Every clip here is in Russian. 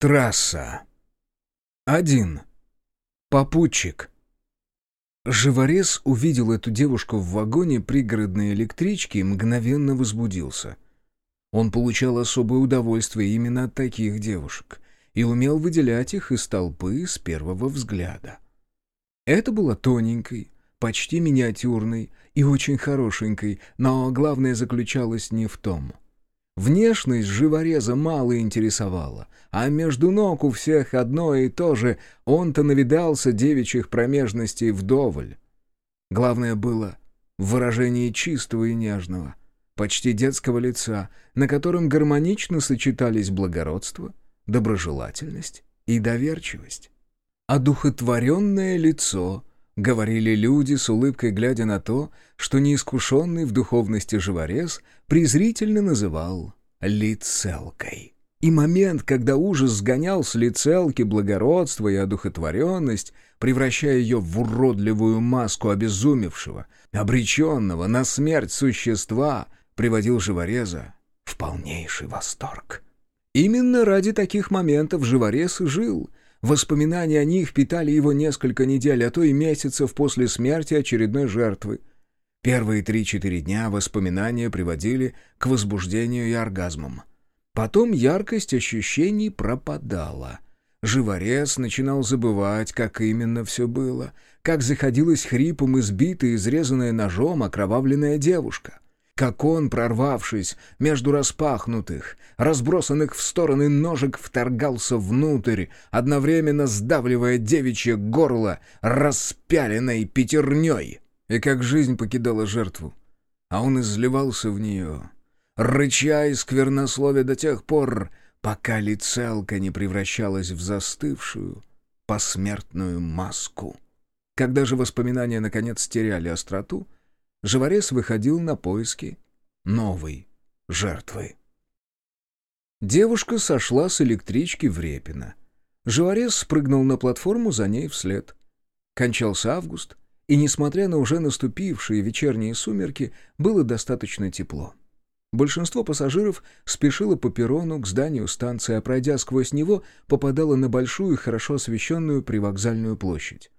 Трасса. Один. Попутчик. Живорез увидел эту девушку в вагоне пригородной электрички и мгновенно возбудился. Он получал особое удовольствие именно от таких девушек и умел выделять их из толпы с первого взгляда. Это была тоненькой, почти миниатюрной и очень хорошенькой, но главное заключалось не в том — Внешность живореза мало интересовала, а между ног у всех одно и то же, он-то навидался девичьих промежностей вдоволь. Главное было в выражении чистого и нежного, почти детского лица, на котором гармонично сочетались благородство, доброжелательность и доверчивость. Одухотворенное лицо — Говорили люди с улыбкой, глядя на то, что неискушенный в духовности живорез презрительно называл лицелкой. И момент, когда ужас сгонял с лицелки благородство и одухотворенность, превращая ее в уродливую маску обезумевшего, обреченного на смерть существа, приводил живореза в полнейший восторг. Именно ради таких моментов живорез и жил — Воспоминания о них питали его несколько недель, а то и месяцев после смерти очередной жертвы. Первые три-четыре дня воспоминания приводили к возбуждению и оргазмам. Потом яркость ощущений пропадала. Живорез начинал забывать, как именно все было, как заходилась хрипом избитая, изрезанная ножом окровавленная девушка как он, прорвавшись между распахнутых, разбросанных в стороны ножек, вторгался внутрь, одновременно сдавливая девичье горло распяленной пятерней, и как жизнь покидала жертву, а он изливался в нее, рыча и сквернословие до тех пор, пока лицелка не превращалась в застывшую, посмертную маску. Когда же воспоминания наконец теряли остроту, Живорез выходил на поиски новой жертвы. Девушка сошла с электрички в Репино. Живорез спрыгнул на платформу за ней вслед. Кончался август, и, несмотря на уже наступившие вечерние сумерки, было достаточно тепло. Большинство пассажиров спешило по перрону к зданию станции, а пройдя сквозь него, попадало на большую, хорошо освещенную привокзальную площадь.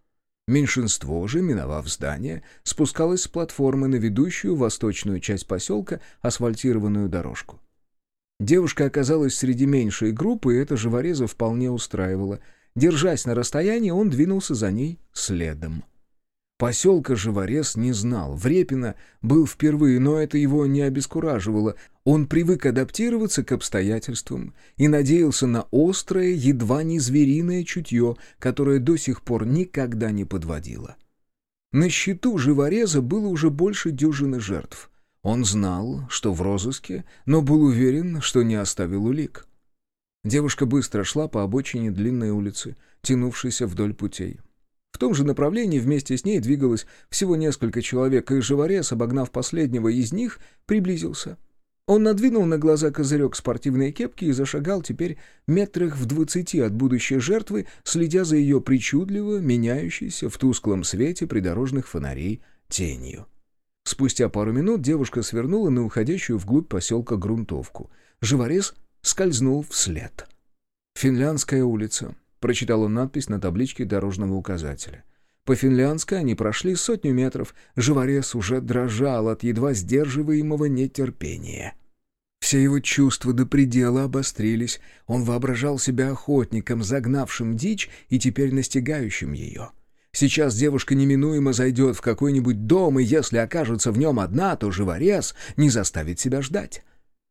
Меньшинство же, миновав здание, спускалось с платформы на ведущую восточную часть поселка асфальтированную дорожку. Девушка оказалась среди меньшей группы, и это живореза вполне устраивало. Держась на расстоянии, он двинулся за ней следом. Поселка Живорез не знал. В Репино был впервые, но это его не обескураживало. Он привык адаптироваться к обстоятельствам и надеялся на острое, едва не звериное чутье, которое до сих пор никогда не подводило. На счету Живореза было уже больше дюжины жертв. Он знал, что в розыске, но был уверен, что не оставил улик. Девушка быстро шла по обочине длинной улицы, тянувшейся вдоль путей. В том же направлении вместе с ней двигалось всего несколько человек, и живорез, обогнав последнего из них, приблизился. Он надвинул на глаза козырек спортивной кепки и зашагал теперь метрах в двадцати от будущей жертвы, следя за ее причудливо меняющейся в тусклом свете придорожных фонарей тенью. Спустя пару минут девушка свернула на уходящую вглубь поселка грунтовку. Живорез скользнул вслед. Финляндская улица прочитал он надпись на табличке дорожного указателя. По-финляндски они прошли сотню метров, живорез уже дрожал от едва сдерживаемого нетерпения. Все его чувства до предела обострились, он воображал себя охотником, загнавшим дичь и теперь настигающим ее. Сейчас девушка неминуемо зайдет в какой-нибудь дом, и если окажется в нем одна, то живорез не заставит себя ждать.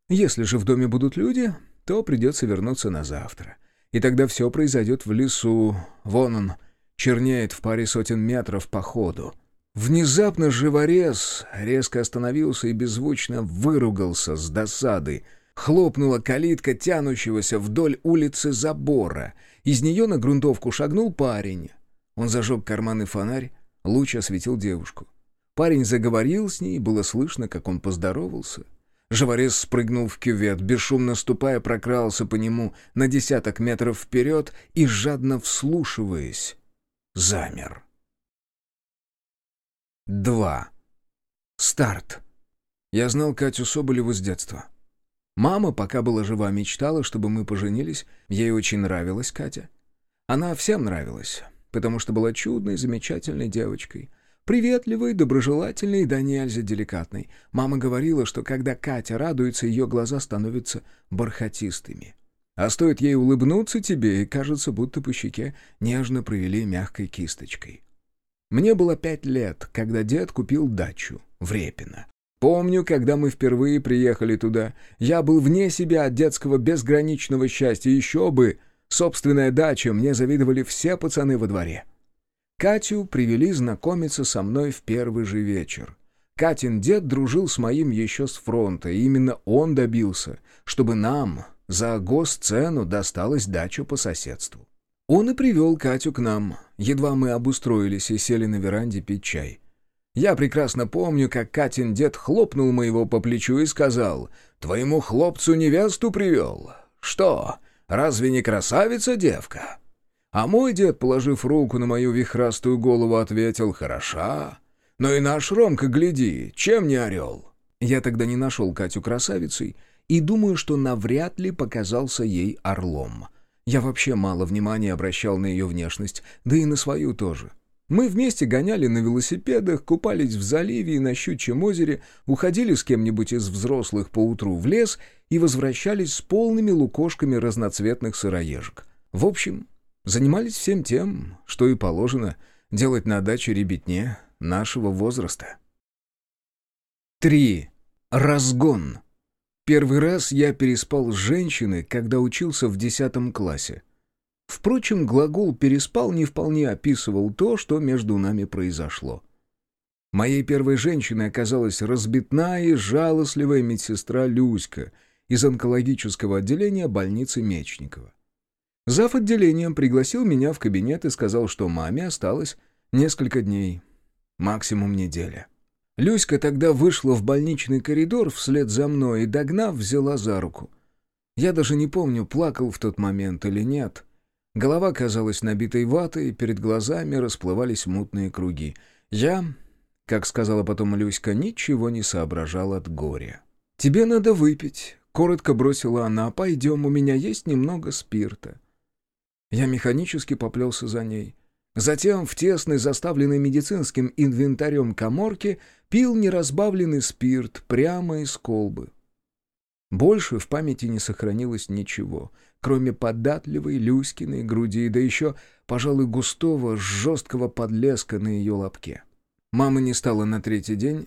Если же в доме будут люди, то придется вернуться на завтра и тогда все произойдет в лесу. Вон он, чернеет в паре сотен метров по ходу. Внезапно живорез резко остановился и беззвучно выругался с досады. Хлопнула калитка тянущегося вдоль улицы забора. Из нее на грунтовку шагнул парень. Он зажег карманный фонарь, луч осветил девушку. Парень заговорил с ней, было слышно, как он поздоровался. Живорез спрыгнул в кювет, бесшумно ступая, прокрался по нему на десяток метров вперед и, жадно вслушиваясь, замер. Два. Старт. Я знал Катю Соболеву с детства. Мама, пока была жива, мечтала, чтобы мы поженились. Ей очень нравилась Катя. Она всем нравилась, потому что была чудной, замечательной девочкой. Приветливой, доброжелательной, да нельзя деликатной. Мама говорила, что когда Катя радуется, ее глаза становятся бархатистыми. А стоит ей улыбнуться тебе, и кажется, будто по щеке нежно провели мягкой кисточкой. Мне было пять лет, когда дед купил дачу в Репино. Помню, когда мы впервые приехали туда, я был вне себя от детского безграничного счастья. Еще бы! Собственная дача, мне завидовали все пацаны во дворе. Катю привели знакомиться со мной в первый же вечер. Катин дед дружил с моим еще с фронта, и именно он добился, чтобы нам, за госцену досталась дача по соседству. Он и привел Катю к нам. Едва мы обустроились и сели на веранде пить чай. Я прекрасно помню, как Катин дед хлопнул моего по плечу и сказал, «Твоему хлопцу невесту привел. Что, разве не красавица девка?» А мой дед, положив руку на мою вихрастую голову, ответил, «Хороша. Но и наш Ромка, гляди, чем не орел?» Я тогда не нашел Катю красавицей, и думаю, что навряд ли показался ей орлом. Я вообще мало внимания обращал на ее внешность, да и на свою тоже. Мы вместе гоняли на велосипедах, купались в заливе и на Щучьем озере, уходили с кем-нибудь из взрослых поутру в лес и возвращались с полными лукошками разноцветных сыроежек. В общем, занимались всем тем, что и положено делать на даче ребятне нашего возраста. 3. Разгон. Первый раз я переспал с женщиной, когда учился в десятом классе. Впрочем, глагол «переспал» не вполне описывал то, что между нами произошло. Моей первой женщиной оказалась разбитная и жалостливая медсестра Люська из онкологического отделения больницы Мечникова. Зав. отделением пригласил меня в кабинет и сказал, что маме осталось несколько дней, максимум неделя. Люська тогда вышла в больничный коридор вслед за мной и, догнав, взяла за руку. Я даже не помню, плакал в тот момент или нет. Голова казалась набитой ватой, перед глазами расплывались мутные круги. Я, как сказала потом Люська, ничего не соображал от горя. «Тебе надо выпить», — коротко бросила она. «Пойдем, у меня есть немного спирта». Я механически поплелся за ней. Затем в тесной, заставленной медицинским инвентарем коморке пил неразбавленный спирт прямо из колбы. Больше в памяти не сохранилось ничего, кроме податливой Люськиной груди, да еще, пожалуй, густого, жесткого подлеска на ее лобке. Мама не стала на третий день.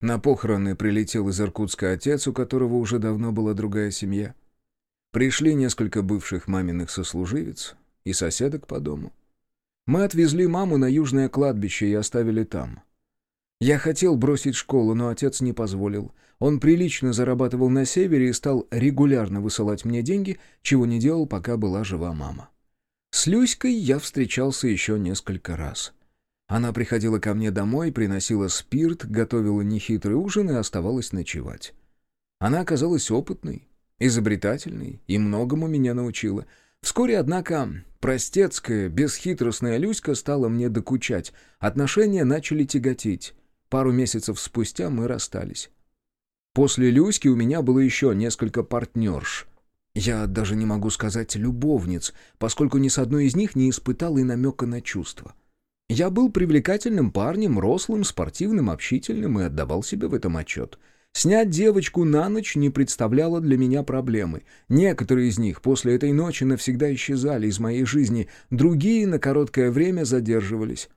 На похороны прилетел из Иркутска отец, у которого уже давно была другая семья. Пришли несколько бывших маминых сослуживец и соседок по дому. Мы отвезли маму на южное кладбище и оставили там. Я хотел бросить школу, но отец не позволил. Он прилично зарабатывал на севере и стал регулярно высылать мне деньги, чего не делал, пока была жива мама. С Люськой я встречался еще несколько раз. Она приходила ко мне домой, приносила спирт, готовила нехитрый ужин и оставалась ночевать. Она оказалась опытной, изобретательной и многому меня научила — Вскоре, однако, простецкая, бесхитростная Люська стала мне докучать. Отношения начали тяготить. Пару месяцев спустя мы расстались. После Люськи у меня было еще несколько партнерш. Я даже не могу сказать любовниц, поскольку ни с одной из них не испытал и намека на чувства. Я был привлекательным парнем, рослым, спортивным, общительным и отдавал себе в этом отчет — Снять девочку на ночь не представляло для меня проблемы. Некоторые из них после этой ночи навсегда исчезали из моей жизни, другие на короткое время задерживались.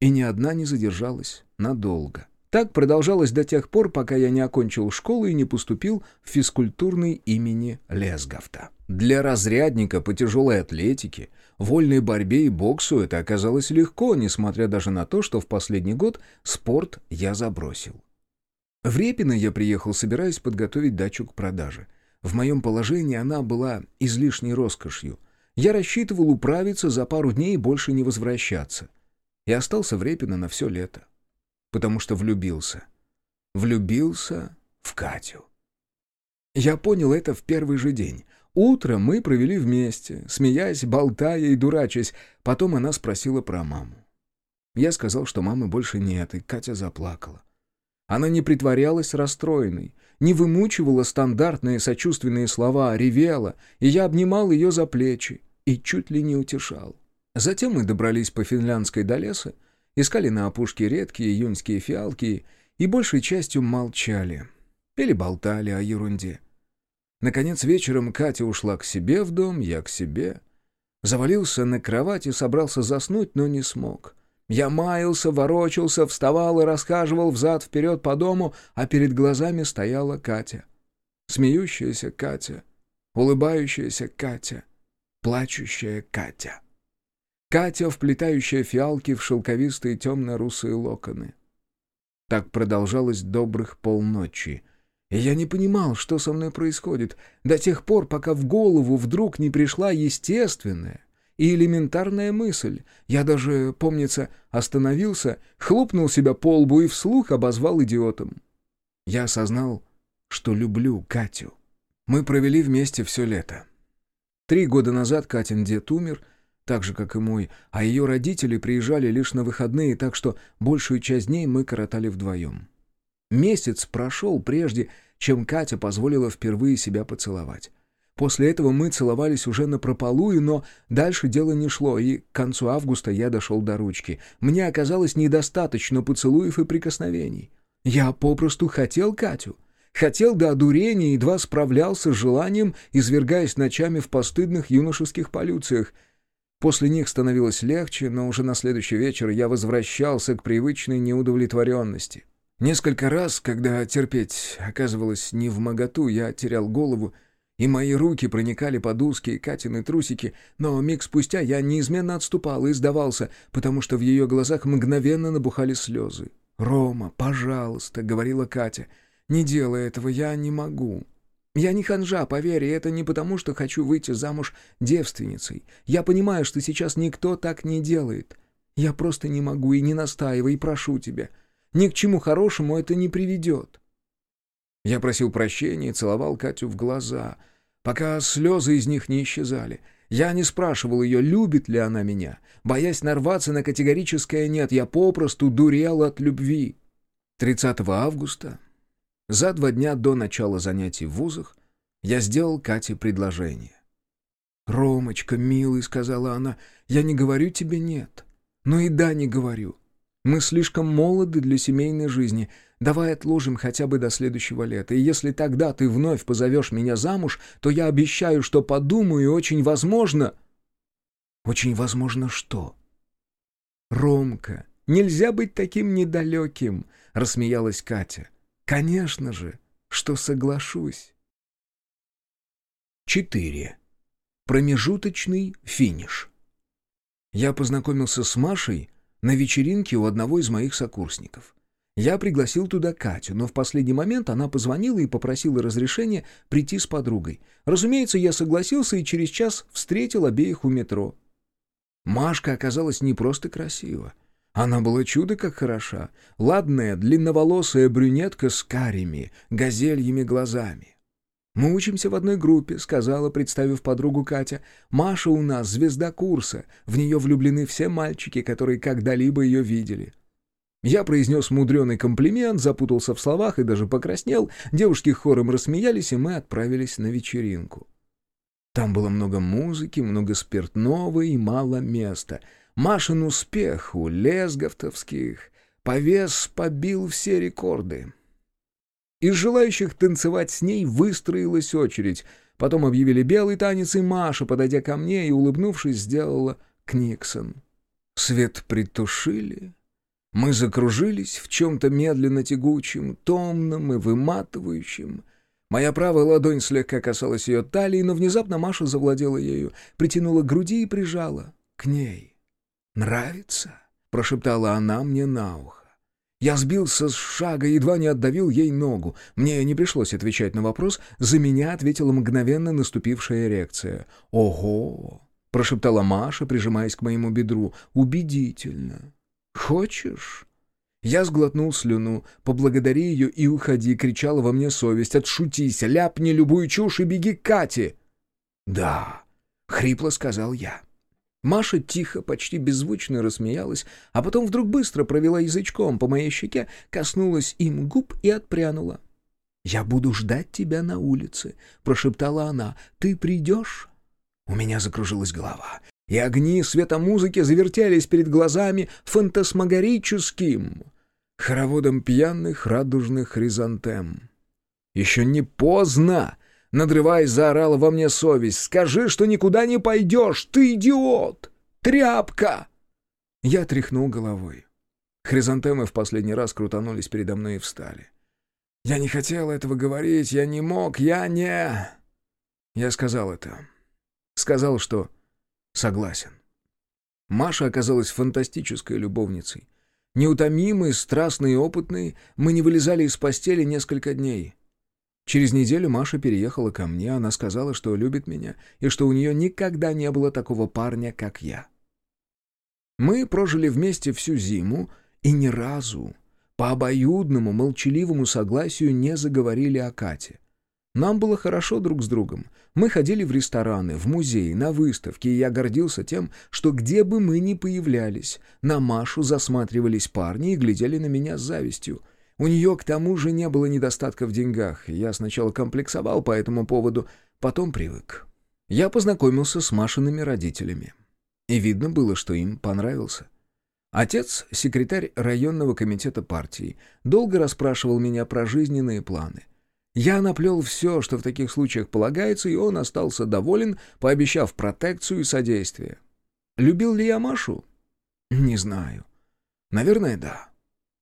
И ни одна не задержалась надолго. Так продолжалось до тех пор, пока я не окончил школу и не поступил в физкультурный имени Лесгафта. Для разрядника по тяжелой атлетике, вольной борьбе и боксу это оказалось легко, несмотря даже на то, что в последний год спорт я забросил. В Репино я приехал, собираясь подготовить дачу к продаже. В моем положении она была излишней роскошью. Я рассчитывал управиться за пару дней и больше не возвращаться. И остался в Репино на все лето. Потому что влюбился. Влюбился в Катю. Я понял это в первый же день. Утро мы провели вместе, смеясь, болтая и дурачась. Потом она спросила про маму. Я сказал, что мамы больше нет, и Катя заплакала. Она не притворялась расстроенной. не вымучивала стандартные сочувственные слова, а ревела, и я обнимал ее за плечи и чуть ли не утешал. Затем мы добрались по финляндской до леса, искали на опушке редкие июньские фиалки и большей частью молчали или болтали о ерунде. Наконец вечером Катя ушла к себе в дом, я к себе. Завалился на кровать и собрался заснуть, но не смог. Я маялся, ворочался, вставал и расхаживал взад-вперед по дому, а перед глазами стояла Катя. Смеющаяся Катя, улыбающаяся Катя, плачущая Катя. Катя, вплетающая фиалки в шелковистые темно-русые локоны. Так продолжалось добрых полночи. И я не понимал, что со мной происходит, до тех пор, пока в голову вдруг не пришла естественная, и элементарная мысль. Я даже, помнится, остановился, хлопнул себя по лбу и вслух обозвал идиотом. Я осознал, что люблю Катю. Мы провели вместе все лето. Три года назад Катин дед умер, так же, как и мой, а ее родители приезжали лишь на выходные, так что большую часть дней мы коротали вдвоем. Месяц прошел прежде, чем Катя позволила впервые себя поцеловать. После этого мы целовались уже на прополую, но дальше дело не шло, и к концу августа я дошел до ручки. Мне оказалось недостаточно поцелуев и прикосновений. Я попросту хотел Катю. Хотел до одурения, едва справлялся с желанием, извергаясь ночами в постыдных юношеских полюциях. После них становилось легче, но уже на следующий вечер я возвращался к привычной неудовлетворенности. Несколько раз, когда терпеть оказывалось не в моготу, я терял голову и мои руки проникали под узкие Катины трусики, но миг спустя я неизменно отступал и сдавался, потому что в ее глазах мгновенно набухали слезы. «Рома, пожалуйста», — говорила Катя, — «не делай этого, я не могу». «Я не ханжа, поверь, и это не потому, что хочу выйти замуж девственницей. Я понимаю, что сейчас никто так не делает. Я просто не могу и не настаивай, и прошу тебя. Ни к чему хорошему это не приведет». Я просил прощения и целовал Катю в глаза, пока слезы из них не исчезали. Я не спрашивал ее, любит ли она меня. Боясь нарваться на категорическое «нет», я попросту дурел от любви. 30 августа, за два дня до начала занятий в вузах, я сделал Кате предложение. «Ромочка, милый», — сказала она, — «я не говорю тебе «нет». Но и «да» не говорю. Мы слишком молоды для семейной жизни. Давай отложим хотя бы до следующего лета. И если тогда ты вновь позовешь меня замуж, то я обещаю, что подумаю, и очень возможно...» «Очень возможно что?» «Ромка, нельзя быть таким недалеким», — рассмеялась Катя. «Конечно же, что соглашусь». 4. Промежуточный финиш. Я познакомился с Машей на вечеринке у одного из моих сокурсников. Я пригласил туда Катю, но в последний момент она позвонила и попросила разрешения прийти с подругой. Разумеется, я согласился и через час встретил обеих у метро. Машка оказалась не просто красива. Она была чудо как хороша. Ладная, длинноволосая брюнетка с карими, газельями глазами. «Мы учимся в одной группе», — сказала, представив подругу Катя. «Маша у нас звезда курса. В нее влюблены все мальчики, которые когда-либо ее видели». Я произнес мудреный комплимент, запутался в словах и даже покраснел. Девушки хором рассмеялись, и мы отправились на вечеринку. Там было много музыки, много спиртного и мало места. Машин успех у лесговтовских повес побил все рекорды. Из желающих танцевать с ней выстроилась очередь. Потом объявили белый танец, и Маша, подойдя ко мне и улыбнувшись, сделала Книксон. Свет притушили. Мы закружились в чем-то медленно тягучем, томном и выматывающем. Моя правая ладонь слегка касалась ее талии, но внезапно Маша завладела ею, притянула к груди и прижала к ней. «Нравится?» — прошептала она мне на ухо. Я сбился с шага, едва не отдавил ей ногу. Мне не пришлось отвечать на вопрос, за меня ответила мгновенно наступившая эрекция. «Ого!» — прошептала Маша, прижимаясь к моему бедру. «Убедительно. Хочешь?» Я сглотнул слюну. «Поблагодари ее и уходи!» — кричала во мне совесть. «Отшутись! Ляпни любую чушь и беги к Кате!» «Да!» — хрипло сказал я. Маша тихо, почти беззвучно рассмеялась, а потом вдруг быстро провела язычком по моей щеке, коснулась им губ и отпрянула. «Я буду ждать тебя на улице», — прошептала она. «Ты придешь?» У меня закружилась голова, и огни света музыки завертелись перед глазами фантасмагорическим хороводом пьяных радужных хризантем. «Еще не поздно!» — надрываясь, заорала во мне совесть. «Скажи, что никуда не пойдешь! Ты идиот! Тряпка!» Я тряхнул головой. Хризантемы в последний раз крутанулись передо мной и встали. Я не хотел этого говорить, я не мог, я не... Я сказал это. Сказал, что согласен. Маша оказалась фантастической любовницей. Неутомимой, страстной и опытной, мы не вылезали из постели несколько дней. Через неделю Маша переехала ко мне, она сказала, что любит меня, и что у нее никогда не было такого парня, как я. Мы прожили вместе всю зиму, и ни разу, по обоюдному, молчаливому согласию не заговорили о Кате. Нам было хорошо друг с другом. Мы ходили в рестораны, в музеи, на выставки, и я гордился тем, что где бы мы ни появлялись, на Машу засматривались парни и глядели на меня с завистью. У нее, к тому же, не было недостатка в деньгах. Я сначала комплексовал по этому поводу, потом привык. Я познакомился с Машиными родителями. И видно было, что им понравился. Отец, секретарь районного комитета партии, долго расспрашивал меня про жизненные планы. Я наплел все, что в таких случаях полагается, и он остался доволен, пообещав протекцию и содействие. Любил ли я Машу? Не знаю. Наверное, да.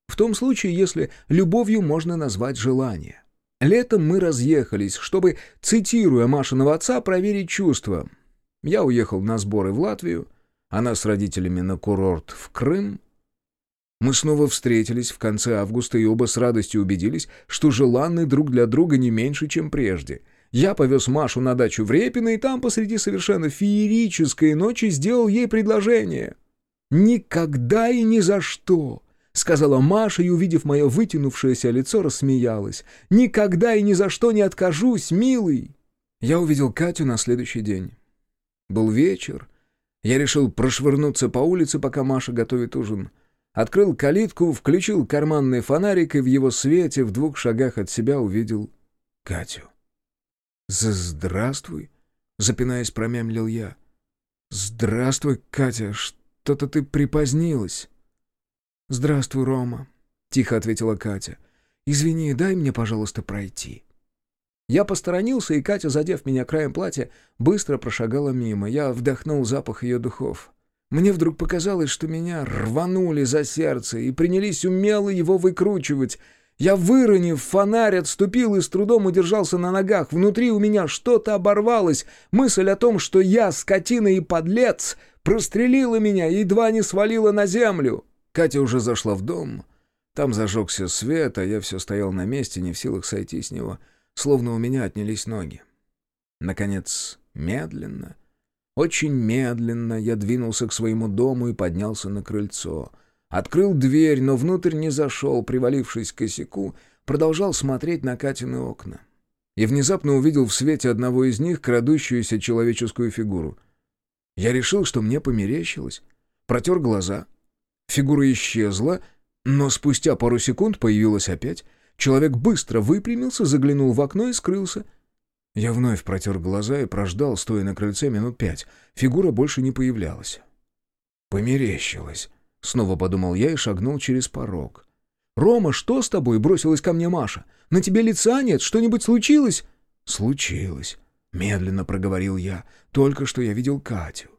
В том случае, если любовью можно назвать желание. Летом мы разъехались, чтобы, цитируя Машиного отца, проверить чувства. Я уехал на сборы в Латвию, она с родителями на курорт в Крым. Мы снова встретились в конце августа и оба с радостью убедились, что желанны друг для друга не меньше, чем прежде. Я повез Машу на дачу в Репино, и там посреди совершенно феерической ночи сделал ей предложение. «Никогда и ни за что!» — сказала Маша и, увидев мое вытянувшееся лицо, рассмеялась. «Никогда и ни за что не откажусь, милый!» Я увидел Катю на следующий день. Был вечер, я решил прошвырнуться по улице, пока Маша готовит ужин. Открыл калитку, включил карманный фонарик и в его свете в двух шагах от себя увидел Катю. «Здравствуй», — запинаясь, промямлил я. «Здравствуй, Катя, что-то ты припозднилась». «Здравствуй, Рома», — тихо ответила Катя. «Извини, дай мне, пожалуйста, пройти». Я посторонился, и Катя, задев меня краем платья, быстро прошагала мимо. Я вдохнул запах ее духов. Мне вдруг показалось, что меня рванули за сердце и принялись умело его выкручивать. Я, выронив фонарь, отступил и с трудом удержался на ногах. Внутри у меня что-то оборвалось. Мысль о том, что я, скотина и подлец, прострелила меня и едва не свалила на землю. Катя уже зашла в дом. Там зажегся свет, а я все стоял на месте, не в силах сойти с него — словно у меня отнялись ноги. Наконец, медленно, очень медленно я двинулся к своему дому и поднялся на крыльцо. Открыл дверь, но внутрь не зашел, привалившись к косяку, продолжал смотреть на Катины окна. И внезапно увидел в свете одного из них крадущуюся человеческую фигуру. Я решил, что мне померещилось. Протер глаза. Фигура исчезла, но спустя пару секунд появилась опять, Человек быстро выпрямился, заглянул в окно и скрылся. Я вновь протер глаза и прождал, стоя на крыльце минут пять. Фигура больше не появлялась. «Померещилась», — снова подумал я и шагнул через порог. «Рома, что с тобой?» — бросилась ко мне Маша. «На тебе лица нет? Что-нибудь случилось?» «Случилось», — медленно проговорил я. «Только что я видел Катю».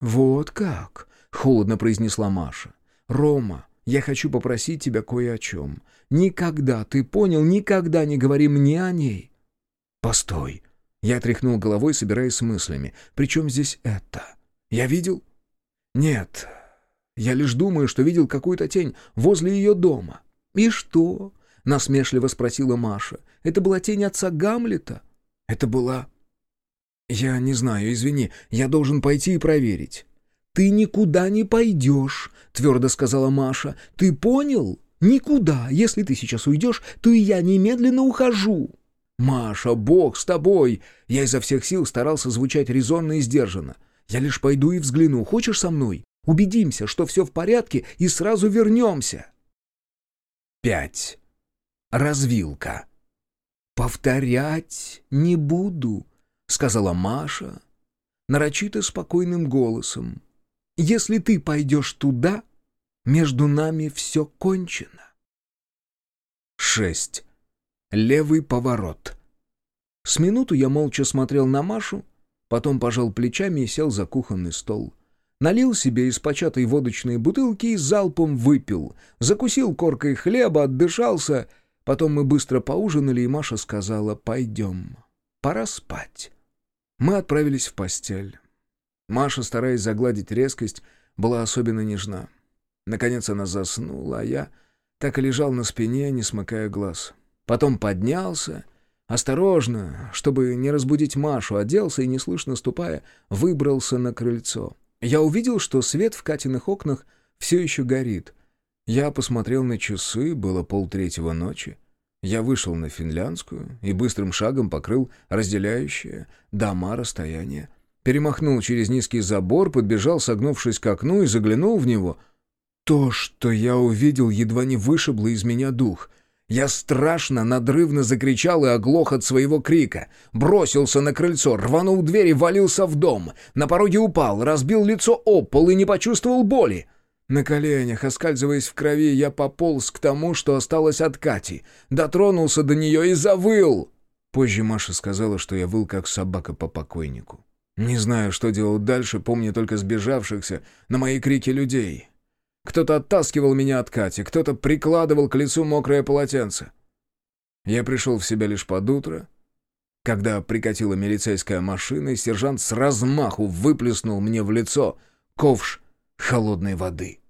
«Вот как?» — холодно произнесла Маша. «Рома, я хочу попросить тебя кое о чем. Никогда, ты понял, никогда не говори мне о ней». «Постой». Я тряхнул головой, собираясь с мыслями. «Причем здесь это? Я видел?» «Нет. Я лишь думаю, что видел какую-то тень возле ее дома». «И что?» — насмешливо спросила Маша. «Это была тень отца Гамлета?» «Это была...» «Я не знаю, извини. Я должен пойти и проверить». «Ты никуда не пойдешь», — твердо сказала Маша. «Ты понял? Никуда. Если ты сейчас уйдешь, то и я немедленно ухожу». «Маша, бог с тобой!» Я изо всех сил старался звучать резонно и сдержанно. «Я лишь пойду и взгляну. Хочешь со мной? Убедимся, что все в порядке, и сразу вернемся». Пять. Развилка. «Повторять не буду», — сказала Маша нарочито спокойным голосом. «Если ты пойдешь туда, между нами все кончено». Шесть. Левый поворот. С минуту я молча смотрел на Машу, потом пожал плечами и сел за кухонный стол. Налил себе из початой водочной бутылки и залпом выпил. Закусил коркой хлеба, отдышался. Потом мы быстро поужинали, и Маша сказала «Пойдем, пора спать». Мы отправились в постель. Маша, стараясь загладить резкость, была особенно нежна. Наконец она заснула, а я так и лежал на спине, не смыкая глаз. Потом поднялся, осторожно, чтобы не разбудить Машу, оделся и, неслышно ступая, выбрался на крыльцо. Я увидел, что свет в Катиных окнах все еще горит. Я посмотрел на часы, было полтретьего ночи. Я вышел на финляндскую и быстрым шагом покрыл разделяющее дома расстояние. Перемахнул через низкий забор, подбежал, согнувшись к окну, и заглянул в него. То, что я увидел, едва не вышибло из меня дух. Я страшно, надрывно закричал и оглох от своего крика. Бросился на крыльцо, рванул дверь и валился в дом. На пороге упал, разбил лицо об пол и не почувствовал боли. На коленях, оскальзываясь в крови, я пополз к тому, что осталось от Кати. Дотронулся до нее и завыл. Позже Маша сказала, что я выл, как собака по покойнику. Не знаю, что делал дальше, помню только сбежавшихся на мои крики людей. Кто-то оттаскивал меня от Кати, кто-то прикладывал к лицу мокрое полотенце. Я пришел в себя лишь под утро, когда прикатила милицейская машина, и сержант с размаху выплеснул мне в лицо ковш холодной воды.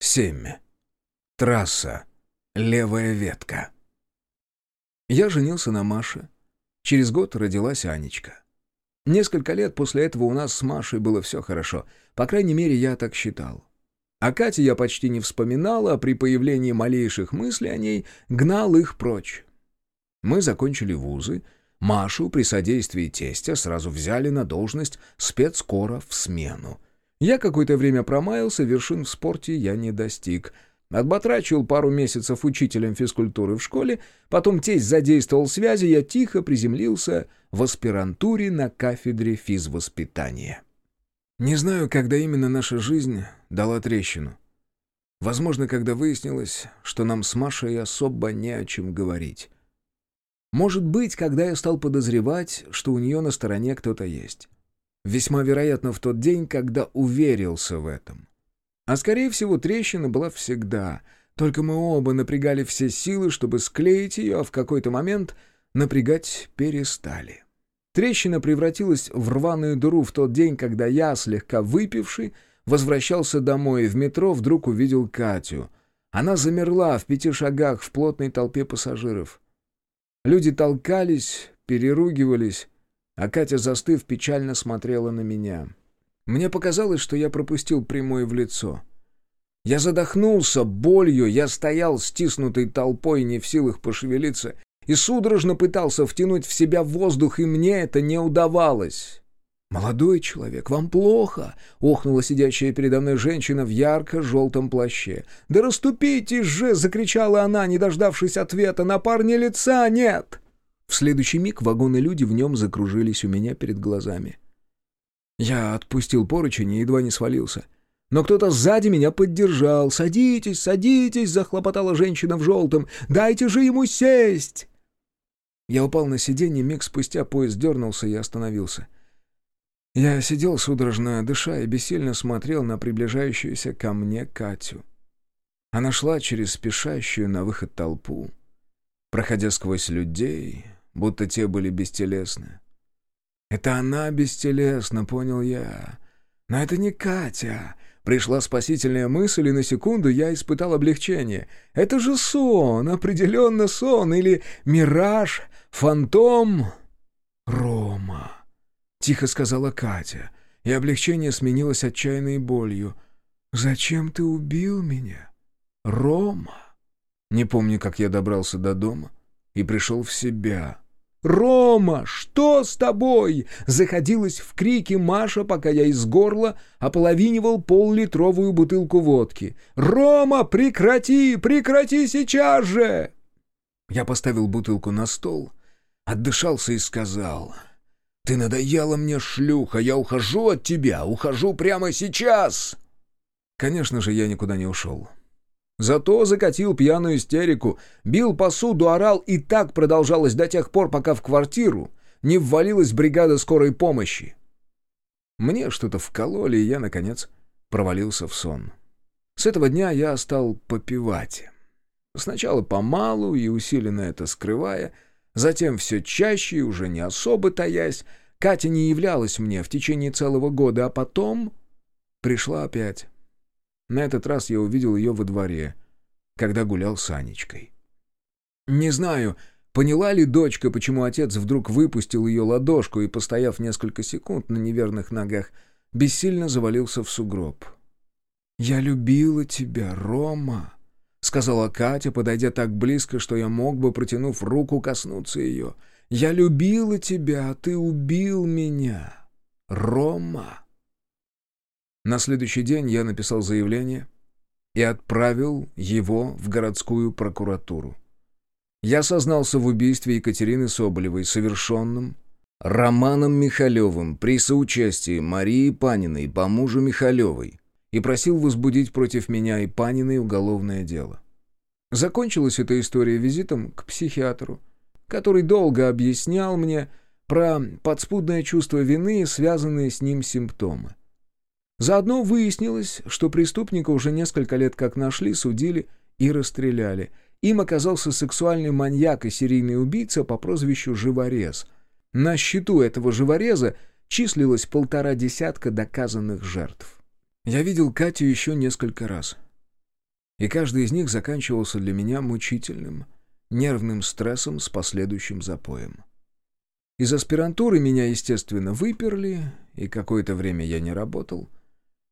7. Трасса. Левая ветка. Я женился на Маше. Через год родилась Анечка. Несколько лет после этого у нас с Машей было все хорошо. По крайней мере, я так считал. О Кате я почти не вспоминал, а при появлении малейших мыслей о ней гнал их прочь. Мы закончили вузы. Машу при содействии тестя сразу взяли на должность спецкора в смену. Я какое-то время промаялся, вершин в спорте я не достиг. Отбатрачил пару месяцев учителем физкультуры в школе, потом тесть задействовал связи, я тихо приземлился в аспирантуре на кафедре физвоспитания. Не знаю, когда именно наша жизнь дала трещину. Возможно, когда выяснилось, что нам с Машей особо не о чем говорить. Может быть, когда я стал подозревать, что у нее на стороне кто-то есть. Весьма вероятно в тот день, когда уверился в этом. А скорее всего, трещина была всегда, только мы оба напрягали все силы, чтобы склеить ее, а в какой-то момент напрягать перестали. Трещина превратилась в рваную дыру в тот день, когда я, слегка выпивший, возвращался домой и в метро вдруг увидел Катю. Она замерла в пяти шагах в плотной толпе пассажиров. Люди толкались, переругивались, а Катя, застыв, печально смотрела на меня. Мне показалось, что я пропустил прямой в лицо. Я задохнулся болью, я стоял стиснутой толпой, не в силах пошевелиться, и судорожно пытался втянуть в себя воздух, и мне это не удавалось. «Молодой человек, вам плохо!» — охнула сидящая передо мной женщина в ярко-желтом плаще. «Да расступитесь же!» — закричала она, не дождавшись ответа. «На парне лица нет!» В следующий миг вагоны люди в нем закружились у меня перед глазами. Я отпустил поручень и едва не свалился. Но кто-то сзади меня поддержал. «Садитесь, садитесь!» — захлопотала женщина в желтом. «Дайте же ему сесть!» Я упал на сиденье, миг спустя поезд дернулся и остановился. Я сидел судорожно дыша и бессильно смотрел на приближающуюся ко мне Катю. Она шла через спешащую на выход толпу, проходя сквозь людей, будто те были бестелесны. «Это она бестелесна», — понял я. «Но это не Катя». Пришла спасительная мысль, и на секунду я испытал облегчение. «Это же сон, определенно сон, или мираж, фантом...» «Рома», — тихо сказала Катя, и облегчение сменилось отчаянной болью. «Зачем ты убил меня, Рома?» Не помню, как я добрался до дома и пришел в себя. «Рома, что с тобой?» — заходилась в крике Маша, пока я из горла ополовинивал поллитровую бутылку водки. «Рома, прекрати! Прекрати сейчас же!» Я поставил бутылку на стол, отдышался и сказал... «Ты надоела мне, шлюха, я ухожу от тебя, ухожу прямо сейчас!» Конечно же, я никуда не ушел. Зато закатил пьяную истерику, бил посуду, орал, и так продолжалось до тех пор, пока в квартиру не ввалилась бригада скорой помощи. Мне что-то вкололи, и я, наконец, провалился в сон. С этого дня я стал попивать. Сначала помалу и усиленно это скрывая, затем все чаще и уже не особо таясь. Катя не являлась мне в течение целого года, а потом пришла опять. На этот раз я увидел ее во дворе, когда гулял с Анечкой. Не знаю, поняла ли дочка, почему отец вдруг выпустил ее ладошку и, постояв несколько секунд на неверных ногах, бессильно завалился в сугроб. «Я любила тебя, Рома», — сказала Катя, подойдя так близко, что я мог бы, протянув руку, коснуться ее. «Я любила тебя, а ты убил меня, Рома». На следующий день я написал заявление и отправил его в городскую прокуратуру. Я сознался в убийстве Екатерины Соболевой, совершенном Романом Михалевым при соучастии Марии Паниной по мужу Михалевой и просил возбудить против меня и Паниной уголовное дело. Закончилась эта история визитом к психиатру, который долго объяснял мне про подспудное чувство вины и связанные с ним симптомы. Заодно выяснилось, что преступника уже несколько лет как нашли, судили и расстреляли. Им оказался сексуальный маньяк и серийный убийца по прозвищу Живорез. На счету этого Живореза числилось полтора десятка доказанных жертв. Я видел Катю еще несколько раз. И каждый из них заканчивался для меня мучительным, нервным стрессом с последующим запоем. Из аспирантуры меня, естественно, выперли, и какое-то время я не работал —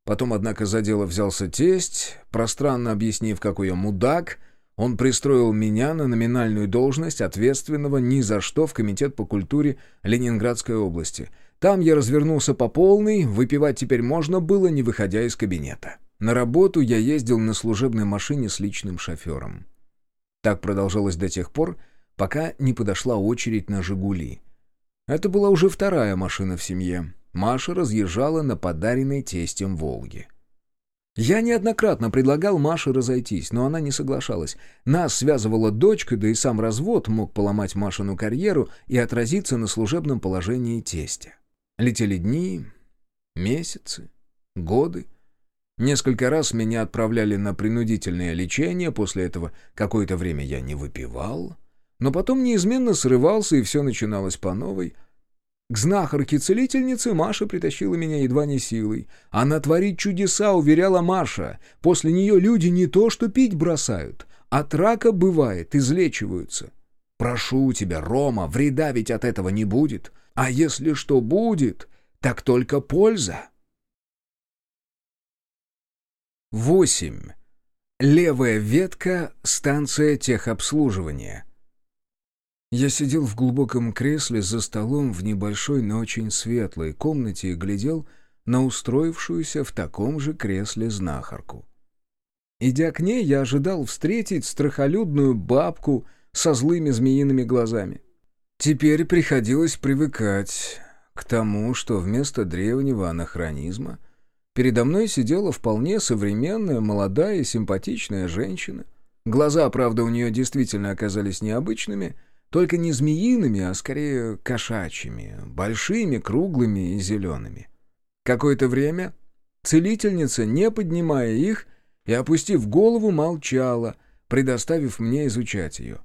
Потом, однако, за дело взялся тесть, пространно объяснив, какой я мудак, он пристроил меня на номинальную должность ответственного ни за что в Комитет по культуре Ленинградской области. Там я развернулся по полной, выпивать теперь можно было, не выходя из кабинета. На работу я ездил на служебной машине с личным шофером. Так продолжалось до тех пор, пока не подошла очередь на «Жигули». Это была уже вторая машина в семье. Маша разъезжала на подаренной тестем «Волге». Я неоднократно предлагал Маше разойтись, но она не соглашалась. Нас связывала дочка, да и сам развод мог поломать Машину карьеру и отразиться на служебном положении тестя. Летели дни, месяцы, годы. Несколько раз меня отправляли на принудительное лечение, после этого какое-то время я не выпивал, но потом неизменно срывался, и все начиналось по новой — к знахарке-целительнице Маша притащила меня едва не силой. Она творит чудеса, уверяла Маша. После нее люди не то что пить бросают. От рака бывает, излечиваются. Прошу тебя, Рома, вреда ведь от этого не будет. А если что будет, так только польза. 8. Левая ветка, станция техобслуживания. Я сидел в глубоком кресле за столом в небольшой, но очень светлой комнате и глядел на устроившуюся в таком же кресле знахарку. Идя к ней, я ожидал встретить страхолюдную бабку со злыми змеиными глазами. Теперь приходилось привыкать к тому, что вместо древнего анахронизма передо мной сидела вполне современная, молодая и симпатичная женщина. Глаза, правда, у нее действительно оказались необычными — только не змеиными, а скорее кошачьими, большими, круглыми и зелеными. Какое-то время целительница, не поднимая их и опустив голову, молчала, предоставив мне изучать ее.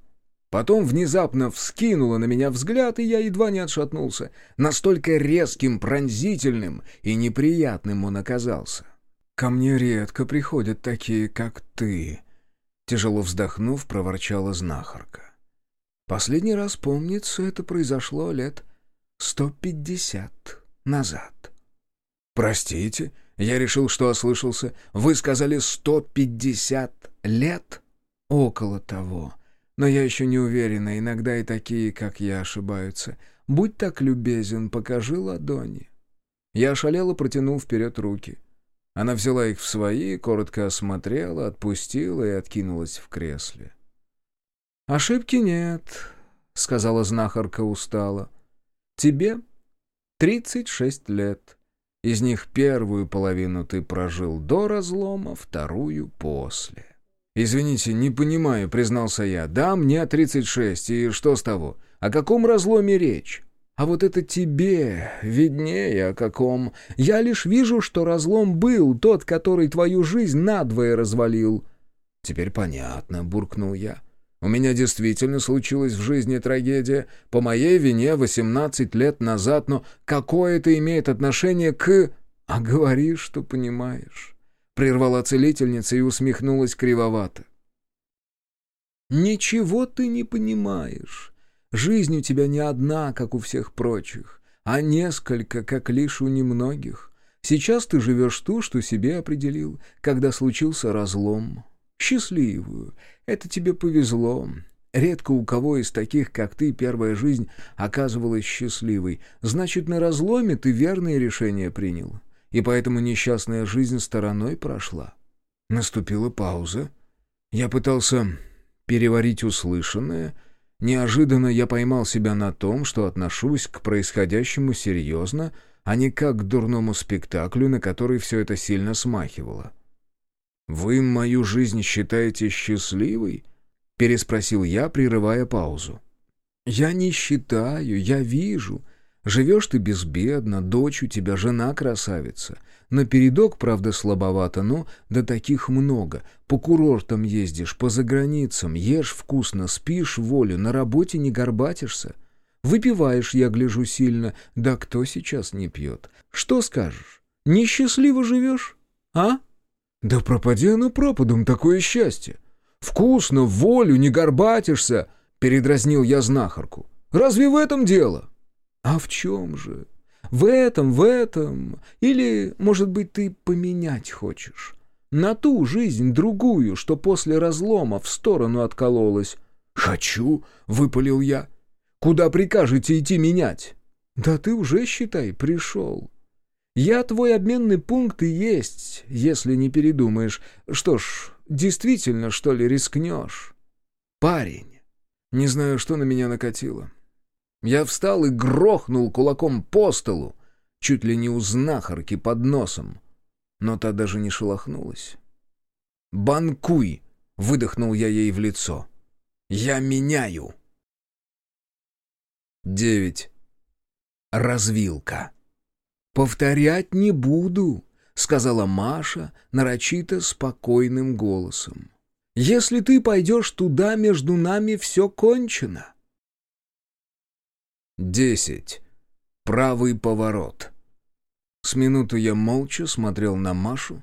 Потом внезапно вскинула на меня взгляд, и я едва не отшатнулся. Настолько резким, пронзительным и неприятным он оказался. «Ко мне редко приходят такие, как ты», — тяжело вздохнув, проворчала знахарка. Последний раз, помнится, это произошло лет сто пятьдесят назад. «Простите, я решил, что ослышался. Вы сказали сто пятьдесят лет?» «Около того. Но я еще не уверена, иногда и такие, как я, ошибаются. Будь так любезен, покажи ладони». Я ошалела, протянул вперед руки. Она взяла их в свои, коротко осмотрела, отпустила и откинулась в кресле. «Ошибки нет», — сказала знахарка устало. «Тебе тридцать шесть лет. Из них первую половину ты прожил до разлома, вторую — после». «Извините, не понимаю», — признался я. «Да, мне тридцать шесть, и что с того? О каком разломе речь?» А вот это тебе виднее о каком. Я лишь вижу, что разлом был тот, который твою жизнь надвое развалил». «Теперь понятно», — буркнул я. «У меня действительно случилась в жизни трагедия. По моей вине 18 лет назад, но какое это имеет отношение к...» «А говори, что понимаешь», — прервала целительница и усмехнулась кривовато. «Ничего ты не понимаешь. Жизнь у тебя не одна, как у всех прочих, а несколько, как лишь у немногих. Сейчас ты живешь ту, что себе определил, когда случился разлом. Счастливую. Это тебе повезло. Редко у кого из таких, как ты, первая жизнь оказывалась счастливой. Значит, на разломе ты верное решение принял. И поэтому несчастная жизнь стороной прошла. Наступила пауза. Я пытался переварить услышанное — Неожиданно я поймал себя на том, что отношусь к происходящему серьезно, а не как к дурному спектаклю, на который все это сильно смахивало. «Вы мою жизнь считаете счастливой?» — переспросил я, прерывая паузу. «Я не считаю, я вижу. Живешь ты безбедно, дочь у тебя, жена красавица. На передок, правда, слабовато, но да таких много. По курортам ездишь, по заграницам, ешь вкусно, спишь волю, на работе не горбатишься. Выпиваешь, я гляжу сильно, да кто сейчас не пьет? Что скажешь? Несчастливо живешь? А? Да пропади оно пропадом, такое счастье. Вкусно, волю, не горбатишься, передразнил я знахарку. Разве в этом дело? А в чем же? В этом, в этом. Или, может быть, ты поменять хочешь? На ту жизнь, другую, что после разлома в сторону откололась. «Хочу», — выпалил я. «Куда прикажете идти менять?» «Да ты уже, считай, пришел. Я твой обменный пункт и есть, если не передумаешь. Что ж, действительно, что ли, рискнешь?» «Парень, не знаю, что на меня накатило. Я встал и грохнул кулаком по столу, чуть ли не у знахарки под носом. Но та даже не шелохнулась. «Банкуй!» — выдохнул я ей в лицо. «Я меняю!» Девять. Развилка. «Повторять не буду», — сказала Маша нарочито спокойным голосом. «Если ты пойдешь туда, между нами все кончено. Десять. Правый поворот. С минуту я молча смотрел на Машу,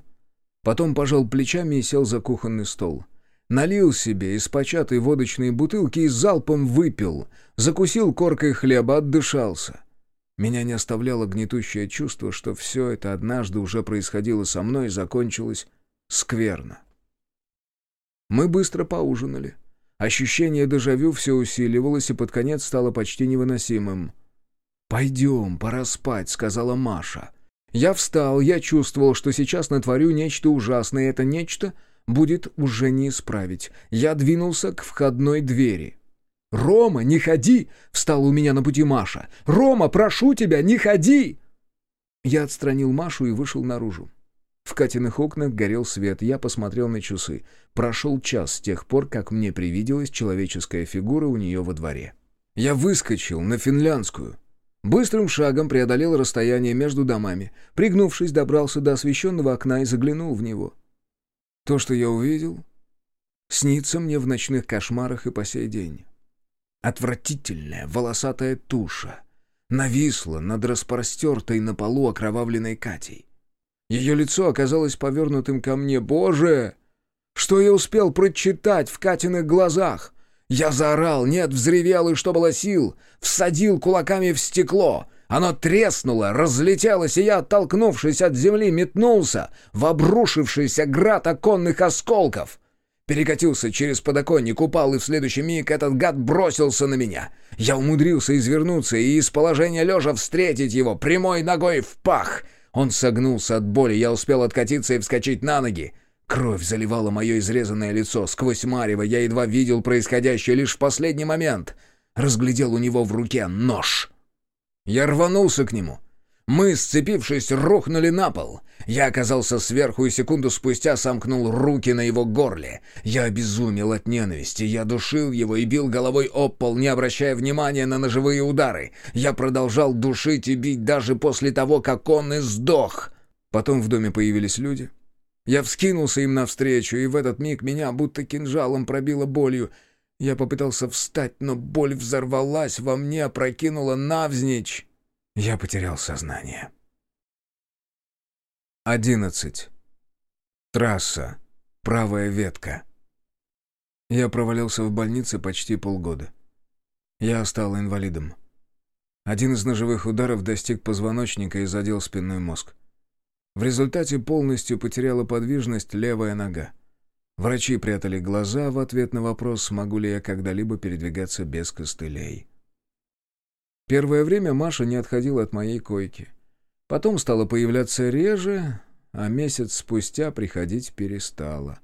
потом пожал плечами и сел за кухонный стол. Налил себе из початой водочной бутылки и залпом выпил, закусил коркой хлеба, отдышался. Меня не оставляло гнетущее чувство, что все это однажды уже происходило со мной и закончилось скверно. Мы быстро поужинали. Ощущение дежавю все усиливалось и под конец стало почти невыносимым. «Пойдем, пора спать», — сказала Маша. Я встал, я чувствовал, что сейчас натворю нечто ужасное, и это нечто будет уже не исправить. Я двинулся к входной двери. «Рома, не ходи!» — встал у меня на пути Маша. «Рома, прошу тебя, не ходи!» Я отстранил Машу и вышел наружу. В Катиных окнах горел свет, я посмотрел на часы. Прошел час с тех пор, как мне привиделась человеческая фигура у нее во дворе. Я выскочил на финляндскую. Быстрым шагом преодолел расстояние между домами. Пригнувшись, добрался до освещенного окна и заглянул в него. То, что я увидел, снится мне в ночных кошмарах и по сей день. Отвратительная волосатая туша нависла над распростертой на полу окровавленной Катей. Ее лицо оказалось повернутым ко мне. «Боже! Что я успел прочитать в Катиных глазах?» Я заорал, нет, взревел и, что было сил, всадил кулаками в стекло. Оно треснуло, разлетелось, и я, оттолкнувшись от земли, метнулся в обрушившийся град оконных осколков. Перекатился через подоконник, упал, и в следующий миг этот гад бросился на меня. Я умудрился извернуться и из положения лежа встретить его прямой ногой в пах — он согнулся от боли, я успел откатиться и вскочить на ноги. Кровь заливала мое изрезанное лицо. Сквозь марево я едва видел происходящее лишь в последний момент. Разглядел у него в руке нож. Я рванулся к нему. Мы, сцепившись, рухнули на пол. Я оказался сверху и секунду спустя сомкнул руки на его горле. Я обезумел от ненависти. Я душил его и бил головой об пол, не обращая внимания на ножевые удары. Я продолжал душить и бить даже после того, как он и сдох. Потом в доме появились люди. Я вскинулся им навстречу, и в этот миг меня будто кинжалом пробило болью. Я попытался встать, но боль взорвалась во мне, опрокинула навзничь. Я потерял сознание. 11. Трасса. Правая ветка. Я провалился в больнице почти полгода. Я стал инвалидом. Один из ножевых ударов достиг позвоночника и задел спинной мозг. В результате полностью потеряла подвижность левая нога. Врачи прятали глаза в ответ на вопрос, смогу ли я когда-либо передвигаться без костылей. Первое время Маша не отходила от моей койки. Потом стала появляться реже, а месяц спустя приходить перестала.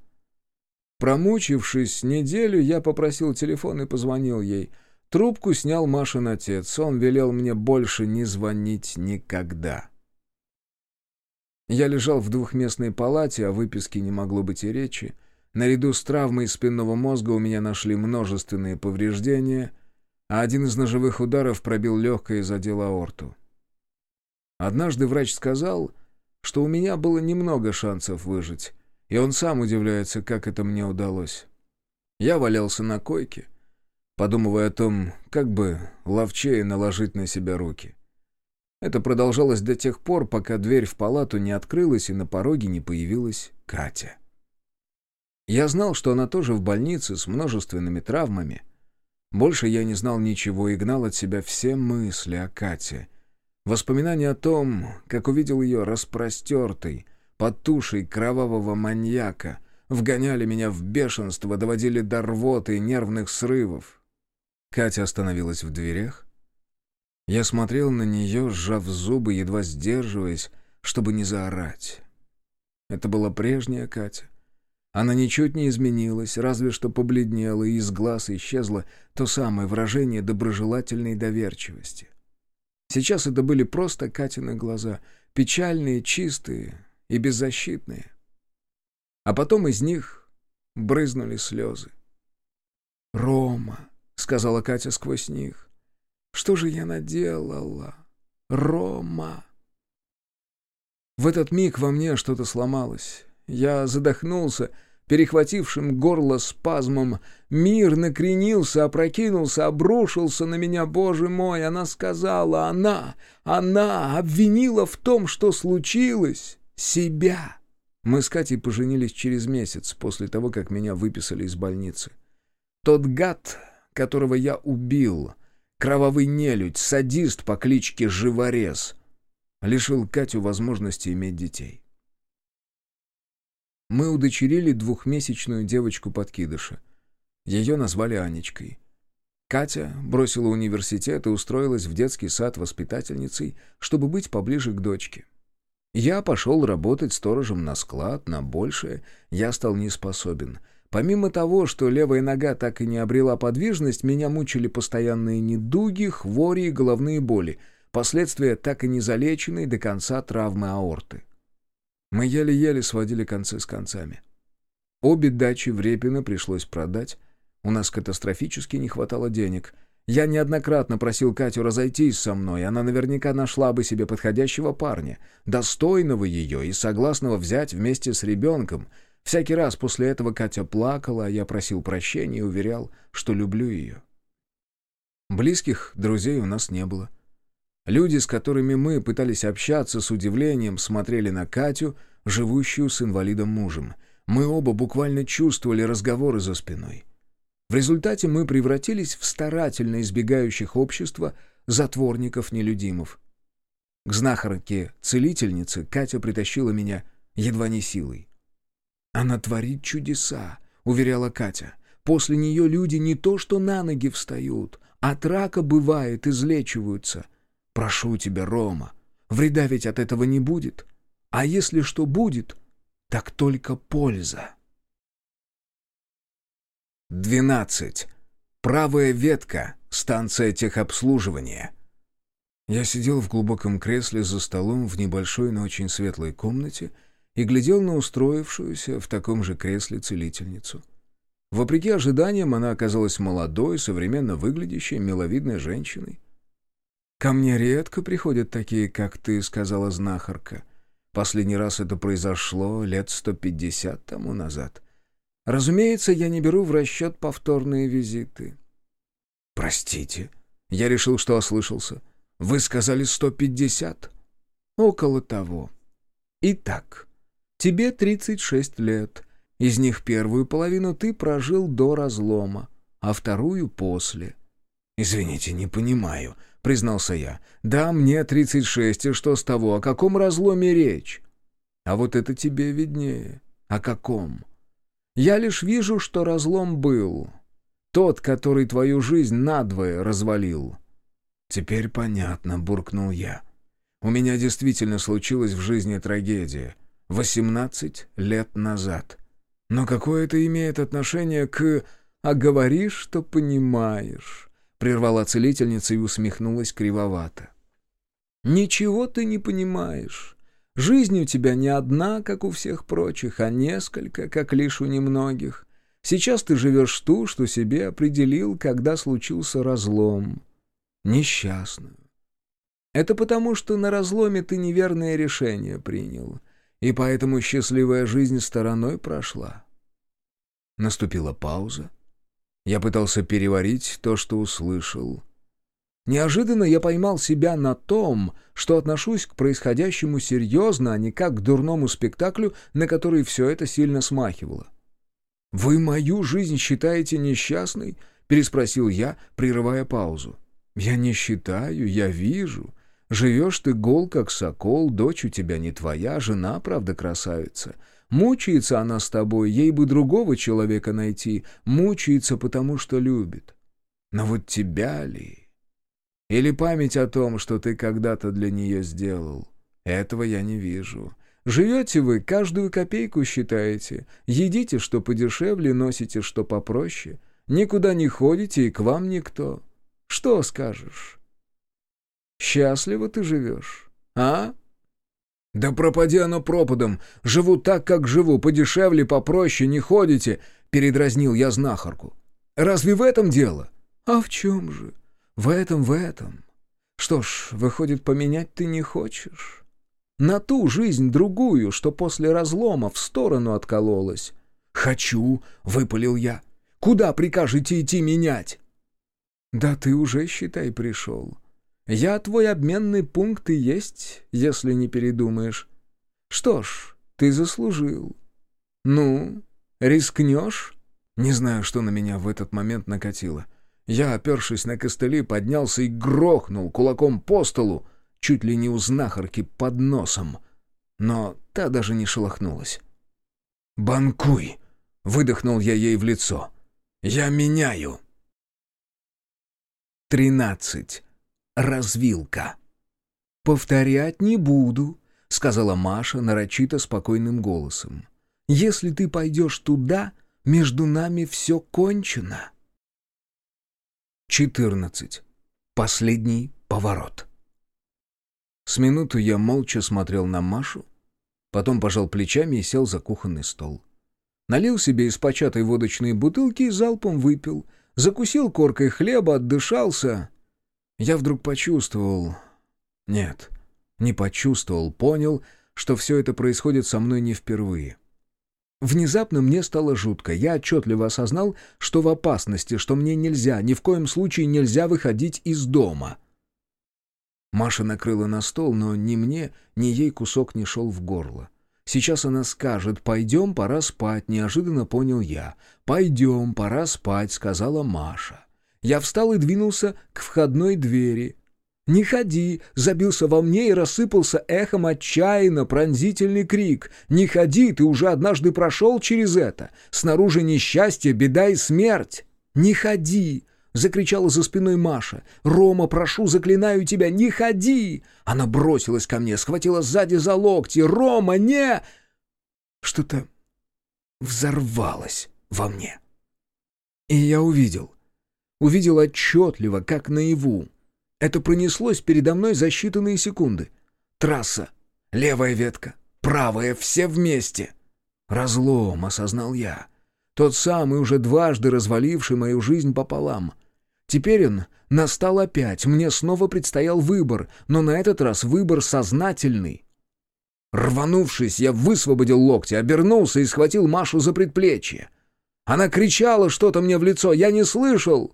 Промучившись неделю, я попросил телефон и позвонил ей. Трубку снял Машин отец. Он велел мне больше не звонить никогда. Я лежал в двухместной палате, о выписке не могло быть и речи. Наряду с травмой спинного мозга у меня нашли множественные повреждения — а один из ножевых ударов пробил легкое и задел аорту. Однажды врач сказал, что у меня было немного шансов выжить, и он сам удивляется, как это мне удалось. Я валялся на койке, подумывая о том, как бы ловчее наложить на себя руки. Это продолжалось до тех пор, пока дверь в палату не открылась и на пороге не появилась Катя. Я знал, что она тоже в больнице с множественными травмами — больше я не знал ничего и гнал от себя все мысли о Кате. Воспоминания о том, как увидел ее распростертой, под тушей кровавого маньяка, вгоняли меня в бешенство, доводили до рвоты и нервных срывов. Катя остановилась в дверях. Я смотрел на нее, сжав зубы, едва сдерживаясь, чтобы не заорать. Это была прежняя Катя. Она ничуть не изменилась, разве что побледнела, и из глаз исчезло то самое выражение доброжелательной доверчивости. Сейчас это были просто Катины глаза, печальные, чистые и беззащитные. А потом из них брызнули слезы. «Рома», — сказала Катя сквозь них, — «что же я наделала? Рома!» В этот миг во мне что-то сломалось. Я задохнулся, перехватившим горло спазмом. Мир накренился, опрокинулся, обрушился на меня, боже мой. Она сказала, она, она обвинила в том, что случилось, себя. Мы с Катей поженились через месяц после того, как меня выписали из больницы. Тот гад, которого я убил, кровавый нелюдь, садист по кличке Живорез, лишил Катю возможности иметь детей. Мы удочерили двухмесячную девочку-подкидыша. Ее назвали Анечкой. Катя бросила университет и устроилась в детский сад воспитательницей, чтобы быть поближе к дочке. Я пошел работать сторожем на склад, на большее я стал не способен. Помимо того, что левая нога так и не обрела подвижность, меня мучили постоянные недуги, хвори и головные боли, последствия так и не залеченной до конца травмы аорты. Мы еле-еле сводили концы с концами. Обе дачи в Репино пришлось продать. У нас катастрофически не хватало денег. Я неоднократно просил Катю разойтись со мной. Она наверняка нашла бы себе подходящего парня, достойного ее и согласного взять вместе с ребенком. Всякий раз после этого Катя плакала, а я просил прощения и уверял, что люблю ее. Близких друзей у нас не было. Люди, с которыми мы пытались общаться, с удивлением смотрели на Катю, живущую с инвалидом мужем. Мы оба буквально чувствовали разговоры за спиной. В результате мы превратились в старательно избегающих общества затворников-нелюдимов. К знахарке-целительнице Катя притащила меня едва не силой. «Она творит чудеса», — уверяла Катя. «После нее люди не то что на ноги встают, от рака, бывает, излечиваются. Прошу тебя, Рома, вреда ведь от этого не будет. А если что будет, так только польза. 12. Правая ветка. Станция техобслуживания. Я сидел в глубоком кресле за столом в небольшой, но очень светлой комнате и глядел на устроившуюся в таком же кресле целительницу. Вопреки ожиданиям, она оказалась молодой, современно выглядящей, миловидной женщиной. «Ко мне редко приходят такие, как ты», — сказала знахарка. «Последний раз это произошло лет сто пятьдесят тому назад. Разумеется, я не беру в расчет повторные визиты». «Простите, я решил, что ослышался. Вы сказали сто пятьдесят?» «Около того. Итак, тебе тридцать шесть лет». Из них первую половину ты прожил до разлома, а вторую — после. «Извините, не понимаю», — признался я. «Да, мне тридцать шесть, и что с того? О каком разломе речь?» «А вот это тебе виднее. О каком?» «Я лишь вижу, что разлом был. Тот, который твою жизнь надвое развалил». «Теперь понятно», — буркнул я. «У меня действительно случилась в жизни трагедия. Восемнадцать лет назад». Но какое это имеет отношение к... А говоришь, что понимаешь, — прервала целительница и усмехнулась кривовато. Ничего ты не понимаешь. Жизнь у тебя не одна, как у всех прочих, а несколько, как лишь у немногих. Сейчас ты живешь ту, что себе определил, когда случился разлом. Несчастную. Это потому, что на разломе ты неверное решение принял — и поэтому счастливая жизнь стороной прошла. Наступила пауза. Я пытался переварить то, что услышал. Неожиданно я поймал себя на том, что отношусь к происходящему серьезно, а не как к дурному спектаклю, на который все это сильно смахивало. «Вы мою жизнь считаете несчастной?» — переспросил я, прерывая паузу. «Я не считаю, я вижу. Живешь ты гол, как сокол, дочь у тебя не твоя, жена, правда, красавица. Мучается она с тобой, ей бы другого человека найти, мучается, потому что любит. Но вот тебя ли? Или память о том, что ты когда-то для нее сделал? Этого я не вижу. Живете вы, каждую копейку считаете, едите, что подешевле, носите, что попроще, никуда не ходите, и к вам никто. Что скажешь? Счастливо ты живешь, а? Да пропади оно пропадом. Живу так, как живу, подешевле, попроще, не ходите, передразнил я знахарку. Разве в этом дело? А в чем же? В этом, в этом. Что ж, выходит, поменять ты не хочешь? На ту жизнь другую, что после разлома в сторону откололась. «Хочу», — выпалил я. «Куда прикажете идти менять?» «Да ты уже, считай, пришел. Я твой обменный пункт и есть, если не передумаешь. Что ж, ты заслужил. Ну, рискнешь?» Не знаю, что на меня в этот момент накатило. Я, опершись на костыли, поднялся и грохнул кулаком по столу, чуть ли не у знахарки под носом. Но та даже не шелохнулась. «Банкуй!» — выдохнул я ей в лицо. «Я меняю!» Тринадцать развилка. «Повторять не буду», — сказала Маша нарочито спокойным голосом. «Если ты пойдешь туда, между нами все кончено». 14. Последний поворот. С минуту я молча смотрел на Машу, потом пожал плечами и сел за кухонный стол. Налил себе из початой водочной бутылки и залпом выпил, закусил коркой хлеба, отдышался я вдруг почувствовал... Нет, не почувствовал, понял, что все это происходит со мной не впервые. Внезапно мне стало жутко. Я отчетливо осознал, что в опасности, что мне нельзя, ни в коем случае нельзя выходить из дома. Маша накрыла на стол, но ни мне, ни ей кусок не шел в горло. Сейчас она скажет «пойдем, пора спать», неожиданно понял я. «Пойдем, пора спать», — сказала Маша. Я встал и двинулся к входной двери. «Не ходи!» — забился во мне и рассыпался эхом отчаянно пронзительный крик. «Не ходи! Ты уже однажды прошел через это! Снаружи несчастье, беда и смерть!» «Не ходи!» — закричала за спиной Маша. «Рома, прошу, заклинаю тебя, не ходи!» Она бросилась ко мне, схватила сзади за локти. «Рома, не...» что-то взорвалось во мне. И я увидел. Увидел отчетливо, как наяву. Это пронеслось передо мной за считанные секунды. Трасса, левая ветка, правая, все вместе. Разлом, осознал я. Тот самый, уже дважды разваливший мою жизнь пополам. Теперь он настал опять, мне снова предстоял выбор, но на этот раз выбор сознательный. Рванувшись, я высвободил локти, обернулся и схватил Машу за предплечье. Она кричала что-то мне в лицо, я не слышал.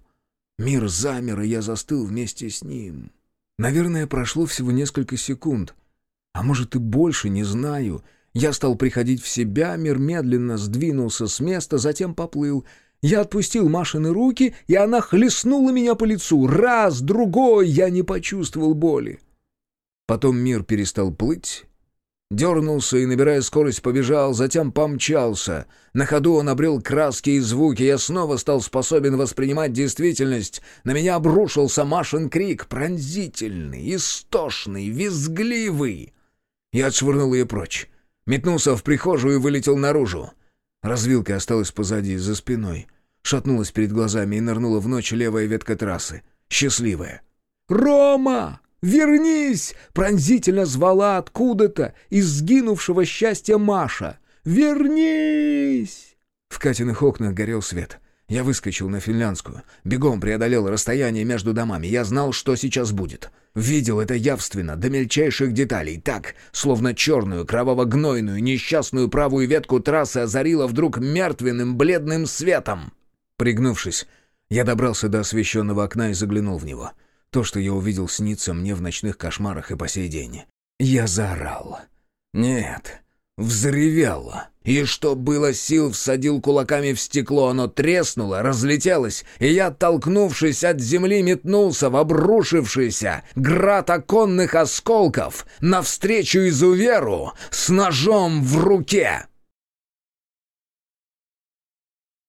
Мир замер, и я застыл вместе с ним. Наверное, прошло всего несколько секунд. А может и больше, не знаю. Я стал приходить в себя, мир медленно сдвинулся с места, затем поплыл. Я отпустил Машины руки, и она хлестнула меня по лицу. Раз, другой, я не почувствовал боли. Потом мир перестал плыть, Дернулся и, набирая скорость, побежал, затем помчался. На ходу он обрел краски и звуки, я снова стал способен воспринимать действительность. На меня обрушился Машин крик, пронзительный, истошный, визгливый. Я отшвырнул ее прочь, метнулся в прихожую и вылетел наружу. Развилка осталась позади, за спиной. Шатнулась перед глазами и нырнула в ночь левая ветка трассы. Счастливая. «Рома!» «Вернись!» — пронзительно звала откуда-то из сгинувшего счастья Маша. «Вернись!» В Катиных окнах горел свет. Я выскочил на финляндскую. Бегом преодолел расстояние между домами. Я знал, что сейчас будет. Видел это явственно, до мельчайших деталей. Так, словно черную, кроваво-гнойную, несчастную правую ветку трассы озарила вдруг мертвенным, бледным светом. Пригнувшись, я добрался до освещенного окна и заглянул в него. — то, что я увидел, снится мне в ночных кошмарах и по сей день. Я заорал. Нет, взревел. И что было сил, всадил кулаками в стекло, оно треснуло, разлетелось, и я, оттолкнувшись от земли, метнулся в обрушившийся град оконных осколков навстречу изуверу с ножом в руке.